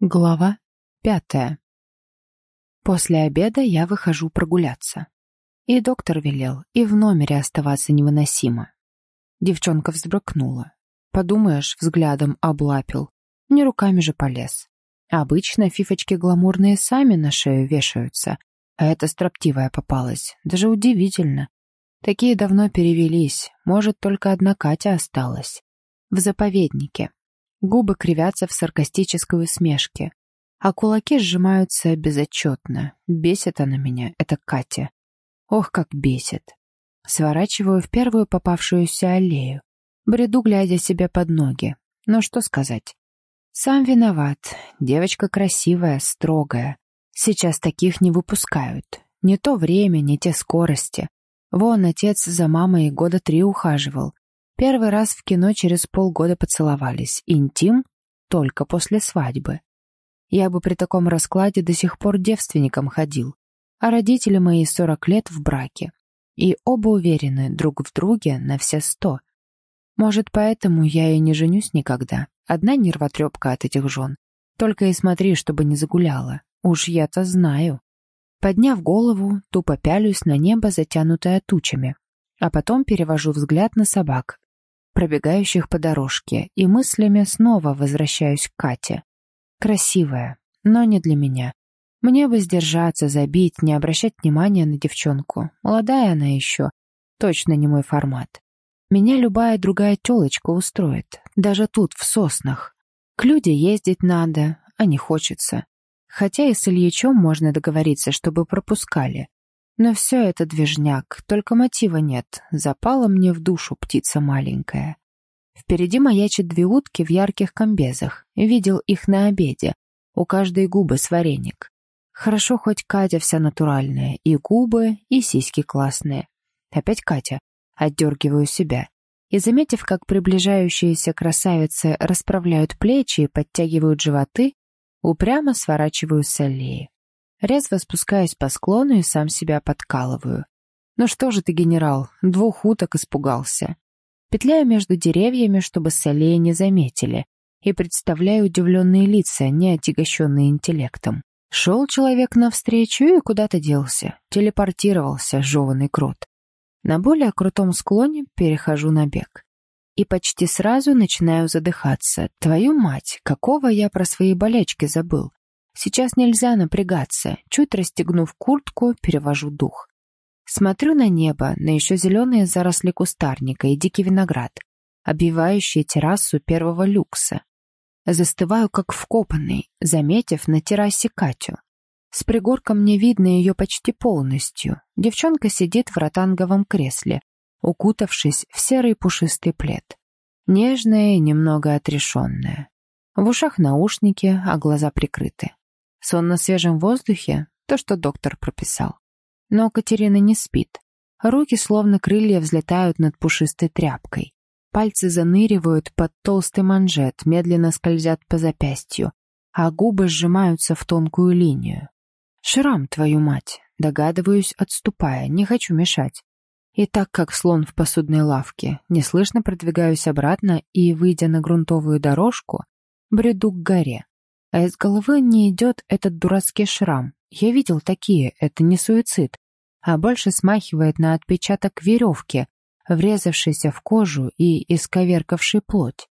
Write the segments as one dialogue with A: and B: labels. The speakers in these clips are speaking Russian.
A: Глава пятая. После обеда я выхожу прогуляться. И доктор велел, и в номере оставаться невыносимо. Девчонка взбрыкнула. Подумаешь, взглядом облапил. Не руками же полез. Обычно фифочки гламурные сами на шею вешаются, а эта строптивая попалась. Даже удивительно. Такие давно перевелись, может, только одна Катя осталась. В заповеднике. Губы кривятся в саркастической усмешке, а кулаки сжимаются безотчетно. Бесит она меня, это Катя. Ох, как бесит. Сворачиваю в первую попавшуюся аллею. Бреду, глядя себе под ноги. Но что сказать? Сам виноват. Девочка красивая, строгая. Сейчас таких не выпускают. Не то время, не те скорости. Вон отец за мамой года три ухаживал. Первый раз в кино через полгода поцеловались. Интим только после свадьбы. Я бы при таком раскладе до сих пор девственником ходил. А родители мои сорок лет в браке. И оба уверены друг в друге на все сто. Может, поэтому я и не женюсь никогда. Одна нервотрепка от этих жен. Только и смотри, чтобы не загуляла. Уж я-то знаю. Подняв голову, тупо пялюсь на небо, затянутое тучами. А потом перевожу взгляд на собак, пробегающих по дорожке, и мыслями снова возвращаюсь к Кате. Красивая, но не для меня. Мне бы сдержаться, забить, не обращать внимания на девчонку. Молодая она еще. Точно не мой формат. Меня любая другая телочка устроит. Даже тут, в соснах. К люди ездить надо, а не хочется. Хотя и с Ильичом можно договориться, чтобы пропускали. Но все это движняк, только мотива нет. Запала мне в душу птица маленькая. Впереди маячат две утки в ярких комбезах. Видел их на обеде. У каждой губы с вареник. Хорошо, хоть Катя вся натуральная. И губы, и сиськи классные. Опять Катя. Отдергиваю себя. И, заметив, как приближающиеся красавицы расправляют плечи и подтягивают животы, упрямо сворачиваю с аллеи. Резво спускаюсь по склону и сам себя подкалываю. «Ну что же ты, генерал, двух уток испугался?» Петляю между деревьями, чтобы с аллеи не заметили, и представляю удивленные лица, не отягощенные интеллектом. Шел человек навстречу и куда-то делся, телепортировался, жеванный крот. На более крутом склоне перехожу на бег. И почти сразу начинаю задыхаться. Твою мать, какого я про свои болячки забыл? Сейчас нельзя напрягаться. Чуть расстегнув куртку, перевожу дух. Смотрю на небо, на еще зеленые заросли кустарника и дикий виноград, обвивающие террасу первого люкса. Застываю, как вкопанный, заметив на террасе Катю. С пригорка мне видно ее почти полностью. Девчонка сидит в ротанговом кресле, укутавшись в серый пушистый плед. Нежная и немного отрешенная. В ушах наушники, а глаза прикрыты. Сон на свежем воздухе — то, что доктор прописал. Но Катерина не спит. Руки, словно крылья, взлетают над пушистой тряпкой. Пальцы заныривают под толстый манжет, медленно скользят по запястью, а губы сжимаются в тонкую линию. «Шрам, твою мать!» Догадываюсь, отступая, не хочу мешать. И так как слон в посудной лавке, неслышно продвигаюсь обратно и, выйдя на грунтовую дорожку, бреду к горе а из головы не идет этот дурацкий шрам. Я видел такие, это не суицид, а больше смахивает на отпечаток веревки, врезавшийся в кожу и исковеркавший плоть.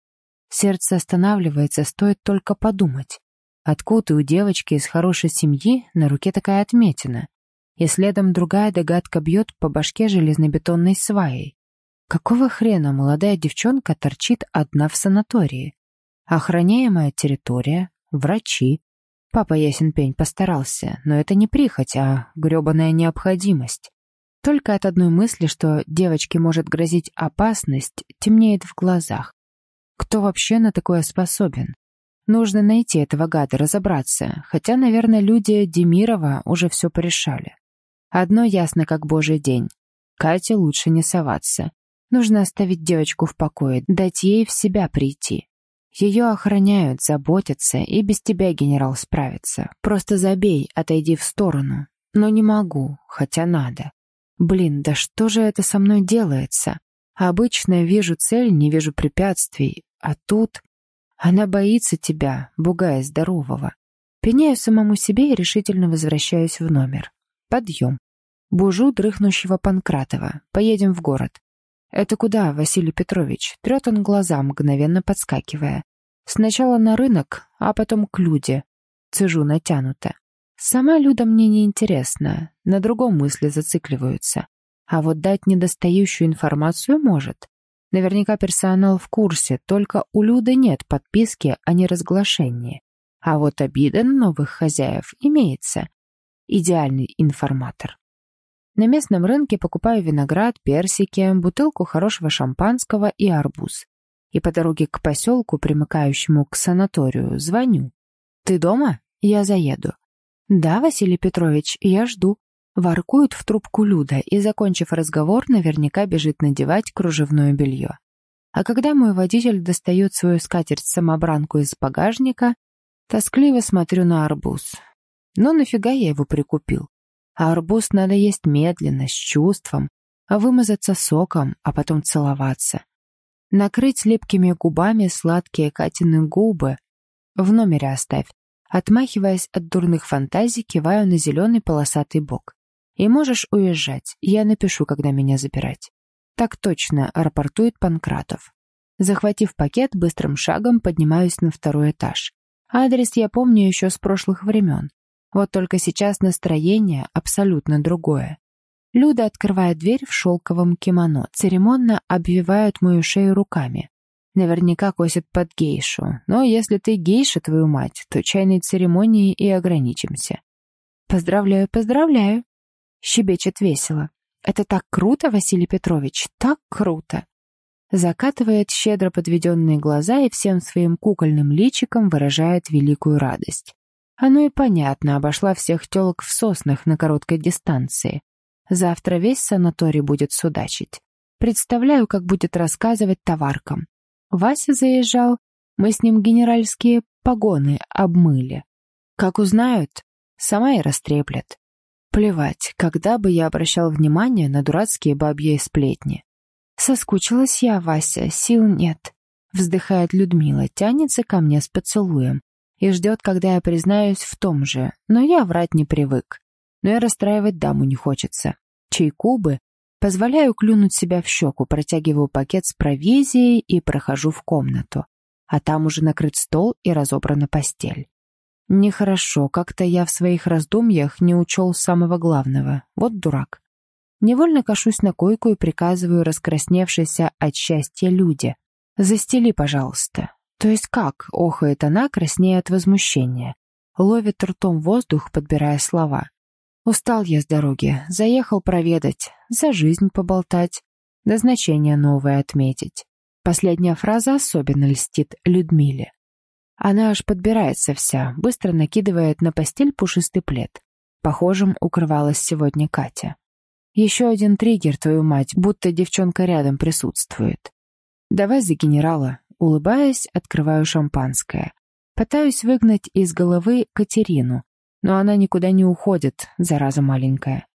A: Сердце останавливается, стоит только подумать. Откуда у девочки из хорошей семьи на руке такая отметина? И следом другая догадка бьет по башке железнобетонной сваей. Какого хрена молодая девчонка торчит одна в санатории? Охраняемая территория, врачи. Папа ясен пень постарался, но это не прихоть, а гребаная необходимость. Только от одной мысли, что девочке может грозить опасность, темнеет в глазах. Кто вообще на такое способен? Нужно найти этого гада, разобраться, хотя, наверное, люди Демирова уже все порешали. Одно ясно, как божий день. Кате лучше не соваться. Нужно оставить девочку в покое, дать ей в себя прийти. Ее охраняют, заботятся, и без тебя генерал справится. Просто забей, отойди в сторону. Но не могу, хотя надо. Блин, да что же это со мной делается? Обычно вижу цель, не вижу препятствий, а тут... Она боится тебя, бугая здорового. Пеняю самому себе и решительно возвращаюсь в номер. Подъем. Бужу дрыхнущего Панкратова. Поедем в город. «Это куда, Василий Петрович?» Трет он глаза, мгновенно подскакивая. «Сначала на рынок, а потом к Люде». Цежу натянуто. Сама Люда мне не интересна, на другом мысли зацикливаются. А вот дать недостающую информацию может. Наверняка персонал в курсе, только у Люды нет подписки о неразглашении. А вот обида на новых хозяев имеется. Идеальный информатор. На местном рынке покупаю виноград, персики, бутылку хорошего шампанского и арбуз. И по дороге к поселку, примыкающему к санаторию, звоню. «Ты дома? Я заеду». «Да, Василий Петрович, я жду». Воркует в трубку Люда и, закончив разговор, наверняка бежит надевать кружевное белье. А когда мой водитель достает свою скатерть-самобранку из багажника, тоскливо смотрю на арбуз. Но нафига я его прикупил? А арбуз надо есть медленно, с чувством, а вымазаться соком, а потом целоваться. Накрыть липкими губами сладкие Катины губы. В номере оставь. Отмахиваясь от дурных фантазий, киваю на зеленый полосатый бок. И можешь уезжать, я напишу, когда меня забирать. Так точно, рапортует Панкратов. Захватив пакет, быстрым шагом поднимаюсь на второй этаж. Адрес я помню еще с прошлых времен. Вот только сейчас настроение абсолютно другое. Люда открывает дверь в шелковом кимоно, церемонно обвивают мою шею руками. Наверняка косит под гейшу, но если ты гейша, твою мать, то чайной церемонии и ограничимся. Поздравляю, поздравляю. Щебечет весело. Это так круто, Василий Петрович, так круто. Закатывает щедро подведенные глаза и всем своим кукольным личиком выражает великую радость. Оно и понятно, обошла всех телок в соснах на короткой дистанции. Завтра весь санаторий будет судачить. Представляю, как будет рассказывать товаркам. Вася заезжал, мы с ним генеральские погоны обмыли. Как узнают, сама и растреплет. Плевать, когда бы я обращал внимание на дурацкие бабьи сплетни. Соскучилась я, Вася, сил нет. Вздыхает Людмила, тянется ко мне с поцелуем и ждет, когда я признаюсь в том же, но я врать не привык. Но и расстраивать даму не хочется. Чайку бы. Позволяю клюнуть себя в щеку, протягиваю пакет с провизией и прохожу в комнату. А там уже накрыт стол и разобрана постель. Нехорошо, как-то я в своих раздумьях не учел самого главного. Вот дурак. Невольно кашусь на койку и приказываю раскрасневшейся от счастья люди. «Застели, пожалуйста». То есть как? Охает она, краснея от возмущения. Ловит ртом воздух, подбирая слова. Устал я с дороги, заехал проведать, за жизнь поболтать, назначение новое отметить. Последняя фраза особенно льстит Людмиле. Она аж подбирается вся, быстро накидывает на постель пушистый плед. Похожим укрывалась сегодня Катя. Еще один триггер, твою мать, будто девчонка рядом присутствует. Давай за генерала, Улыбаясь, открываю шампанское. Пытаюсь выгнать из головы Катерину, но она никуда не уходит, зараза маленькая.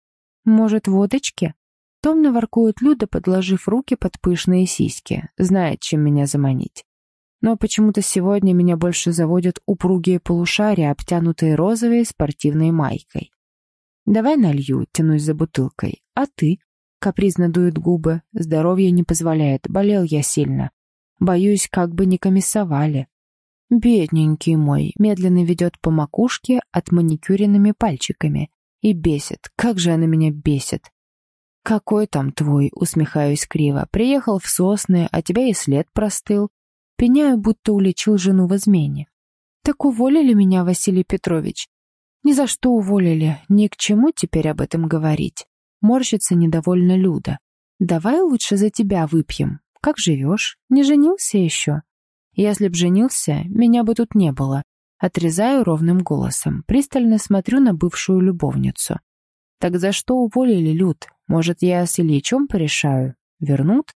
A: Может, водочки? Томно воркует Люда, подложив руки под пышные сиськи, знает, чем меня заманить. Но почему-то сегодня меня больше заводят упругие полушария, обтянутые розовой спортивной майкой. «Давай налью», — тянусь за бутылкой. «А ты?» — капризно дует губы. «Здоровье не позволяет, болел я сильно. Боюсь, как бы не комиссовали. Бедненький мой медленно ведет по макушке от маникюренными пальчиками. И бесит. Как же она меня бесит. «Какой там твой?» — усмехаюсь криво. «Приехал в сосны, а тебя и след простыл. Пеняю, будто уличил жену в измене». «Так уволили меня, Василий Петрович?» «Ни за что уволили. Ни к чему теперь об этом говорить». Морщится недовольно Люда. «Давай лучше за тебя выпьем. Как живешь? Не женился еще? Если б женился, меня бы тут не было. Отрезаю ровным голосом, пристально смотрю на бывшую любовницу. Так за что уволили Люд? Может, я с Ильичом порешаю? Вернут?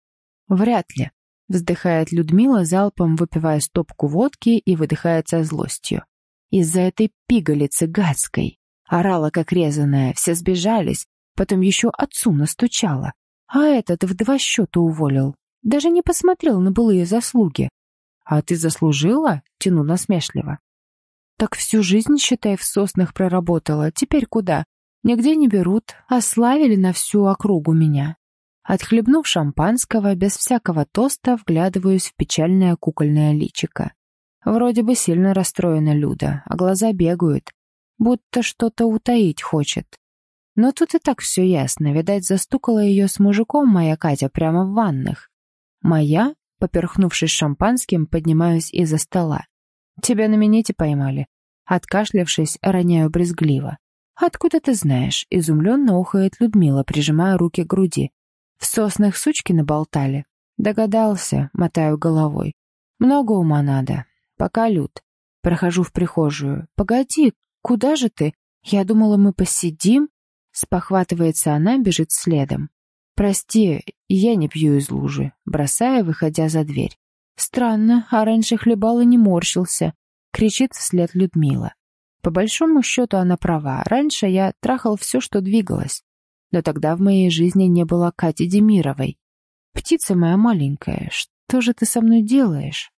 A: Вряд ли. Вздыхает Людмила, залпом выпивая стопку водки и выдыхает со злостью. Из-за этой пигалицы гадской. Орала, как резаная, все сбежались, потом еще отцу настучала. А этот в два счета уволил. Даже не посмотрел на былые заслуги. «А ты заслужила?» — тяну насмешливо. «Так всю жизнь, считай, в соснах проработала. Теперь куда? Нигде не берут, ославили на всю округу меня». Отхлебнув шампанского, без всякого тоста, вглядываюсь в печальное кукольное личико. Вроде бы сильно расстроена Люда, а глаза бегают, будто что-то утаить хочет. Но тут и так все ясно, видать, застукала ее с мужиком моя Катя прямо в ваннах. Моя, поперхнувшись шампанским, поднимаюсь из-за стола. Тебя на минете поймали. Откашлявшись, роняю брезгливо. «Откуда ты знаешь?» — изумленно охает Людмила, прижимая руки к груди. «В соснах сучки наболтали?» «Догадался», — мотаю головой. «Много ума надо. Пока, Люд. Прохожу в прихожую. Погоди, куда же ты? Я думала, мы посидим?» Спохватывается она, бежит следом. «Прости, я не пью из лужи», бросая, выходя за дверь. «Странно, а раньше хлебал и не морщился», — кричит вслед Людмила. По большому счету она права. Раньше я трахал все, что двигалось. Но тогда в моей жизни не было Кати Демировой. «Птица моя маленькая, что же ты со мной делаешь?»